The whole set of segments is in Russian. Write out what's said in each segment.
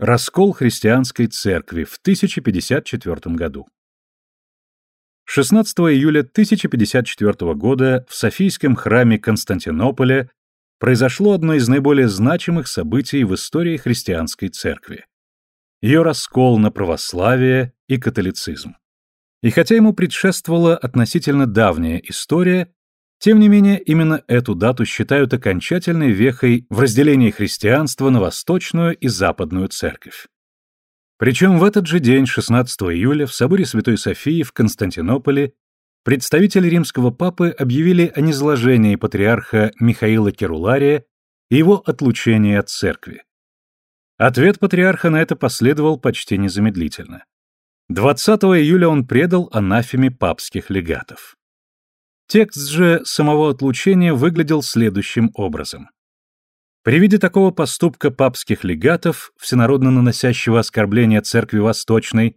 Раскол христианской церкви в 1054 году. 16 июля 1054 года в Софийском храме Константинополя произошло одно из наиболее значимых событий в истории христианской церкви. Ее раскол на православие и католицизм. И хотя ему предшествовала относительно давняя история, тем не менее, именно эту дату считают окончательной вехой в разделении христианства на восточную и западную церковь. Причем в этот же день, 16 июля, в соборе Святой Софии в Константинополе представители римского папы объявили о низложении патриарха Михаила Керулария и его отлучении от церкви. Ответ патриарха на это последовал почти незамедлительно. 20 июля он предал анафеме папских легатов. Текст же самого отлучения выглядел следующим образом. При виде такого поступка папских легатов, всенародно наносящего оскорбление церкви Восточной,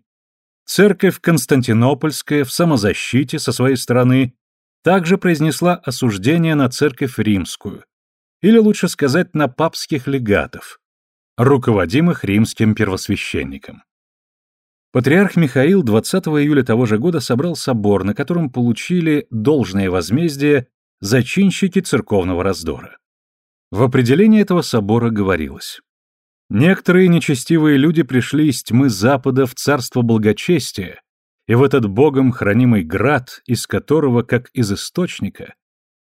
церковь Константинопольская в самозащите со своей стороны также произнесла осуждение на церковь римскую, или лучше сказать, на папских легатов, руководимых римским первосвященником. Патриарх Михаил 20 июля того же года собрал собор, на котором получили должное возмездие зачинщики церковного раздора. В определении этого собора говорилось «Некоторые нечестивые люди пришли из тьмы Запада в царство благочестия, и в этот богом хранимый град, из которого, как из источника,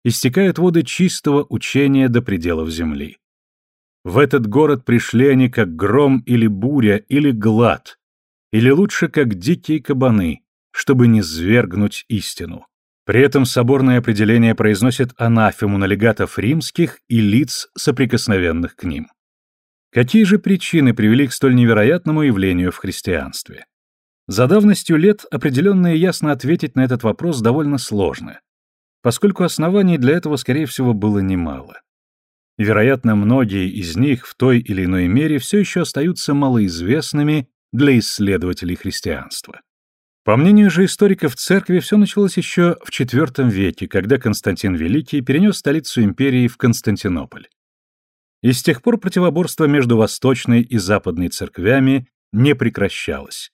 истекают воды чистого учения до пределов земли. В этот город пришли они, как гром или буря, или глад, или лучше как дикие кабаны, чтобы не свергнуть истину. При этом соборное определение произносит анафему на легатов римских и лиц, соприкосновенных к ним. Какие же причины привели к столь невероятному явлению в христианстве? За давностью лет определенно и ясно ответить на этот вопрос довольно сложно, поскольку оснований для этого, скорее всего, было немало. вероятно, многие из них в той или иной мере все еще остаются малоизвестными для исследователей христианства. По мнению же историков церкви, все началось еще в IV веке, когда Константин Великий перенес столицу империи в Константинополь. И с тех пор противоборство между восточной и западной церквями не прекращалось.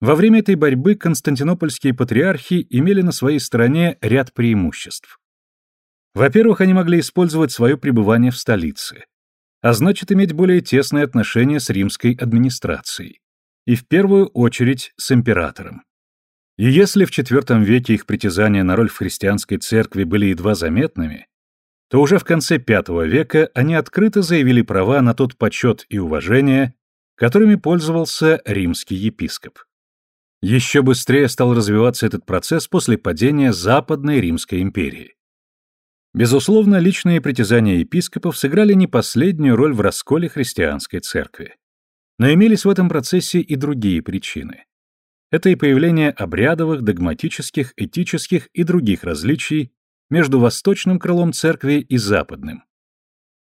Во время этой борьбы константинопольские патриархи имели на своей стороне ряд преимуществ. Во-первых, они могли использовать свое пребывание в столице, а значит иметь более тесные отношения с римской администрацией, и в первую очередь с императором. И если в IV веке их притязания на роль в христианской церкви были едва заметными, то уже в конце V века они открыто заявили права на тот почет и уважение, которыми пользовался римский епископ. Еще быстрее стал развиваться этот процесс после падения Западной Римской империи. Безусловно, личные притязания епископов сыграли не последнюю роль в расколе христианской церкви. Но имелись в этом процессе и другие причины. Это и появление обрядовых, догматических, этических и других различий между восточным крылом церкви и западным.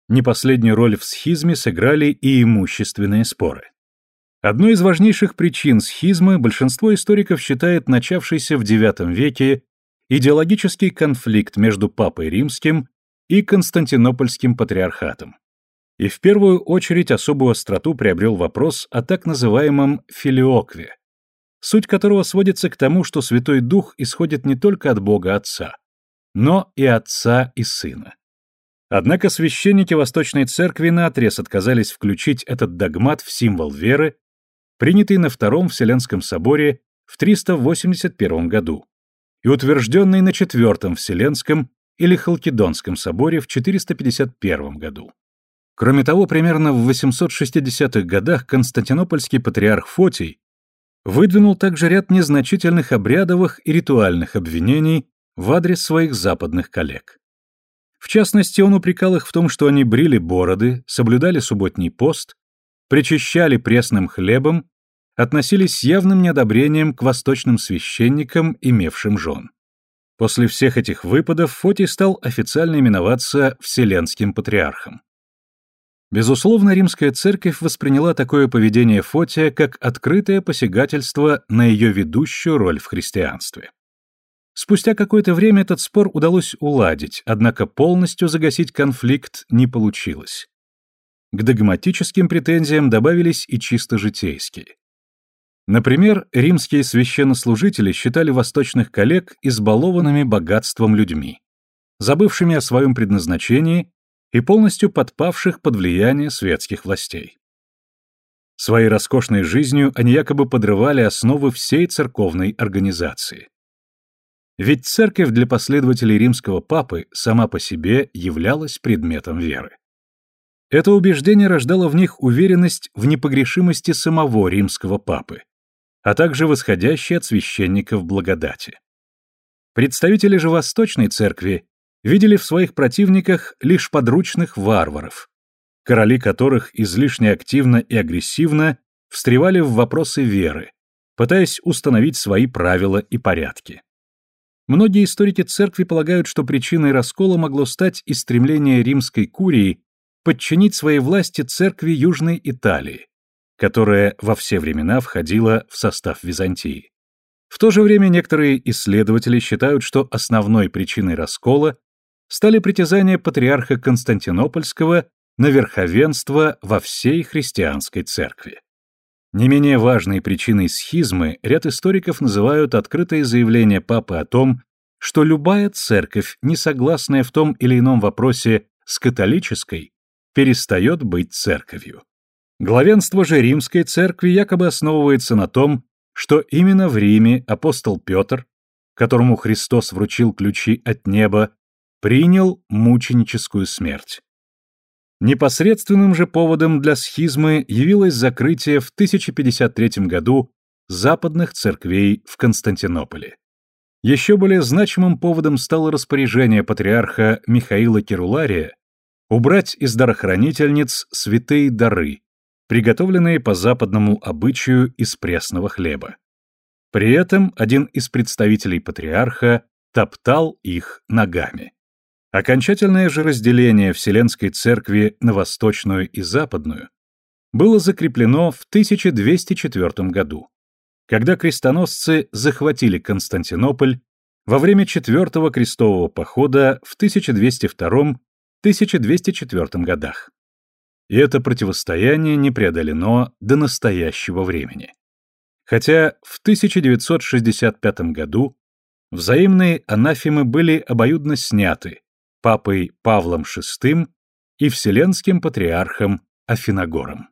Не последнюю роль в схизме сыграли и имущественные споры. Одной из важнейших причин схизмы большинство историков считает начавшийся в IX веке идеологический конфликт между Папой Римским и Константинопольским патриархатом. И в первую очередь особую остроту приобрел вопрос о так называемом филиокве, суть которого сводится к тому, что Святой Дух исходит не только от Бога Отца, но и Отца и Сына. Однако священники Восточной Церкви наотрез отказались включить этот догмат в символ веры, принятый на Втором Вселенском соборе в 381 году и утвержденный на Четвертом Вселенском или Халкидонском соборе в 451 году. Кроме того, примерно в 860-х годах константинопольский патриарх Фотий выдвинул также ряд незначительных обрядовых и ритуальных обвинений в адрес своих западных коллег. В частности, он упрекал их в том, что они брили бороды, соблюдали субботний пост, причащали пресным хлебом относились с явным неодобрением к восточным священникам, имевшим жен. После всех этих выпадов Фотий стал официально именоваться Вселенским патриархом. Безусловно, римская церковь восприняла такое поведение Фотия как открытое посягательство на ее ведущую роль в христианстве. Спустя какое-то время этот спор удалось уладить, однако полностью загасить конфликт не получилось. К догматическим претензиям добавились и чисто житейские. Например, римские священнослужители считали восточных коллег избалованными богатством людьми, забывшими о своем предназначении и полностью подпавших под влияние светских властей. Своей роскошной жизнью они якобы подрывали основы всей церковной организации. Ведь церковь для последователей римского папы сама по себе являлась предметом веры. Это убеждение рождало в них уверенность в непогрешимости самого римского папы, а также восходящей от священников благодати. Представители же Восточной Церкви видели в своих противниках лишь подручных варваров, короли которых излишне активно и агрессивно встревали в вопросы веры, пытаясь установить свои правила и порядки. Многие историки церкви полагают, что причиной раскола могло стать и стремление римской курии подчинить своей власти церкви Южной Италии, которая во все времена входила в состав Византии. В то же время некоторые исследователи считают, что основной причиной раскола стали притязания патриарха Константинопольского на верховенство во всей христианской церкви. Не менее важной причиной схизмы ряд историков называют открытое заявление папы о том, что любая церковь, не согласная в том или ином вопросе с католической, перестает быть церковью. Главенство же римской церкви якобы основывается на том, что именно в Риме апостол Петр, которому Христос вручил ключи от неба, принял мученическую смерть. Непосредственным же поводом для схизмы явилось закрытие в 1053 году западных церквей в Константинополе. Еще более значимым поводом стало распоряжение патриарха Михаила Керулария убрать из дарохранительниц святые дары, приготовленные по западному обычаю из пресного хлеба. При этом один из представителей патриарха топтал их ногами. Окончательное же разделение Вселенской Церкви на Восточную и Западную было закреплено в 1204 году, когда крестоносцы захватили Константинополь во время Четвертого крестового похода в 1202-1204 годах. И это противостояние не преодолено до настоящего времени. Хотя в 1965 году взаимные анафемы были обоюдно сняты папой Павлом VI и Вселенским патриархом Афиногором.